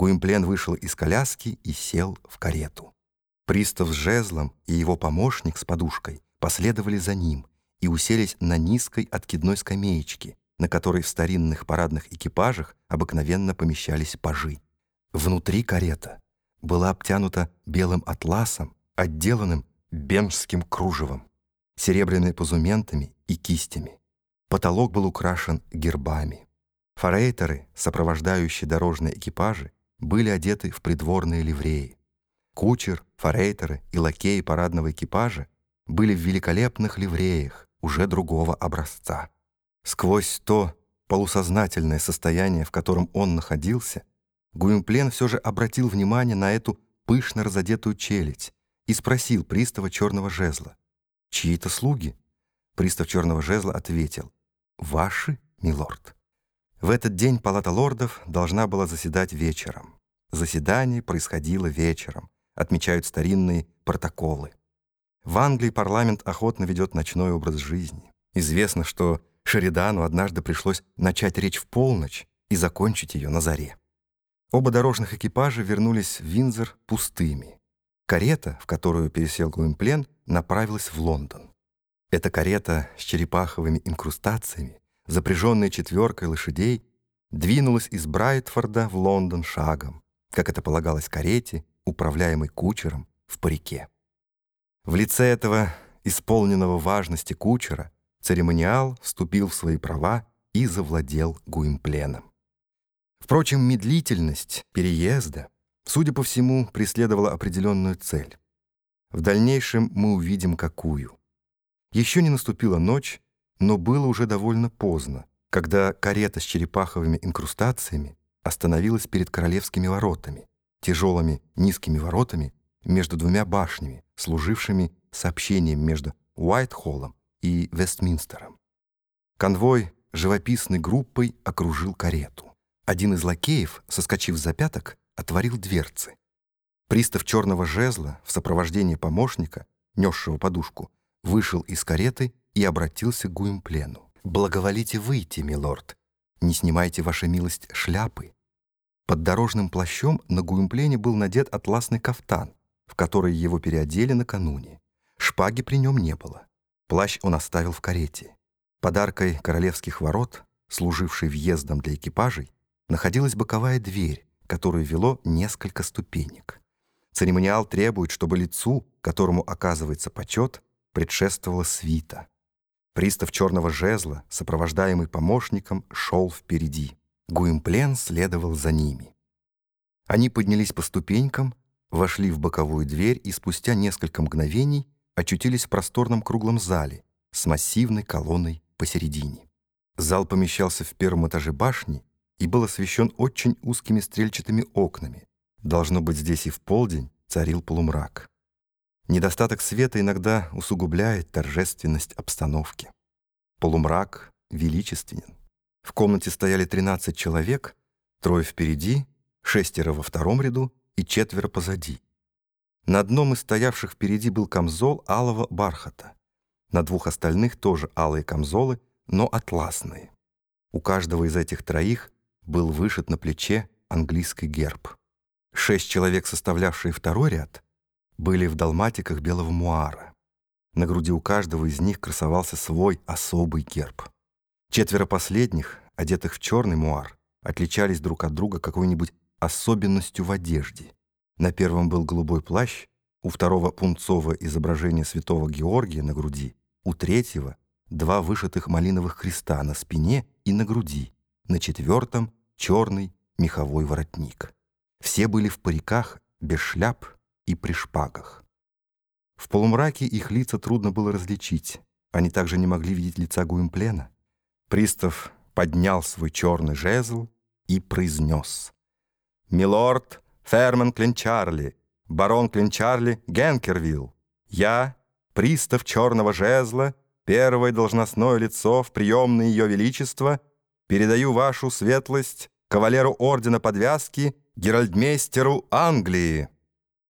Гуимплен вышел из коляски и сел в карету. Пристав с жезлом и его помощник с подушкой последовали за ним и уселись на низкой откидной скамеечке, на которой в старинных парадных экипажах обыкновенно помещались пажи. Внутри карета была обтянута белым атласом, отделанным бемжским кружевом, серебряными позументами и кистями. Потолок был украшен гербами. Форейтеры, сопровождающие дорожные экипажи, были одеты в придворные ливреи. Кучер, форейтеры и лакеи парадного экипажа были в великолепных ливреях уже другого образца. Сквозь то полусознательное состояние, в котором он находился, Гуимплен все же обратил внимание на эту пышно разодетую челядь и спросил пристава черного жезла. «Чьи-то слуги?» Пристав черного жезла ответил. «Ваши, милорд». В этот день палата лордов должна была заседать вечером. Заседание происходило вечером, отмечают старинные протоколы. В Англии парламент охотно ведет ночной образ жизни. Известно, что Шеридану однажды пришлось начать речь в полночь и закончить ее на заре. Оба дорожных экипажа вернулись в Винзор пустыми. Карета, в которую пересел Гуимплен, направилась в Лондон. Эта карета с черепаховыми инкрустациями, запряженная четверкой лошадей, двинулась из Брайтфорда в Лондон шагом, как это полагалось карете, управляемой кучером в парике. В лице этого исполненного важности кучера церемониал вступил в свои права и завладел Гуимпленом. Впрочем, медлительность переезда, судя по всему, преследовала определенную цель. В дальнейшем мы увидим, какую. Еще не наступила ночь, но было уже довольно поздно, когда карета с черепаховыми инкрустациями остановилась перед королевскими воротами, тяжелыми низкими воротами между двумя башнями, служившими сообщением между Уайтхоллом и Вестминстером. Конвой живописной группой окружил карету. Один из лакеев, соскочив за пяток, отворил дверцы. Пристав черного жезла в сопровождении помощника, несшего подушку, вышел из кареты и обратился к Гуимплену. «Благоволите выйти, милорд. Не снимайте, ваша милость, шляпы. Под дорожным плащом на Гуимплене был надет атласный кафтан, в который его переодели накануне. Шпаги при нем не было. Плащ он оставил в карете. Подаркой королевских ворот, служившей въездом для экипажей, находилась боковая дверь, которую вело несколько ступенек. Церемониал требует, чтобы лицу, которому оказывается почет, предшествовала свита. Пристав черного жезла, сопровождаемый помощником, шел впереди. Гуимплен следовал за ними. Они поднялись по ступенькам, вошли в боковую дверь и спустя несколько мгновений очутились в просторном круглом зале с массивной колонной посередине. Зал помещался в первом этаже башни и был освещен очень узкими стрельчатыми окнами. Должно быть, здесь и в полдень царил полумрак. Недостаток света иногда усугубляет торжественность обстановки. Полумрак величественен. В комнате стояли 13 человек, трое впереди, шестеро во втором ряду и четверо позади. На одном из стоявших впереди был камзол алого бархата. На двух остальных тоже алые камзолы, но атласные. У каждого из этих троих был вышит на плече английский герб. Шесть человек, составлявшие второй ряд, были в далматиках белого муара. На груди у каждого из них красовался свой особый герб. Четверо последних, одетых в черный муар, отличались друг от друга какой-нибудь особенностью в одежде. На первом был голубой плащ, у второго пунцовое изображение святого Георгия на груди, у третьего два вышитых малиновых креста на спине и на груди, на четвертом черный меховой воротник. Все были в париках, без шляп и при шпагах. В полумраке их лица трудно было различить. Они также не могли видеть лица Гуимплена. Пристав поднял свой черный жезл и произнес. «Милорд Ферман Клинчарли, барон Клинчарли Генкервилл, я, пристав черного жезла, первое должностное лицо в приемное ее величество, передаю вашу светлость кавалеру ордена подвязки Геральдмейстеру Англии».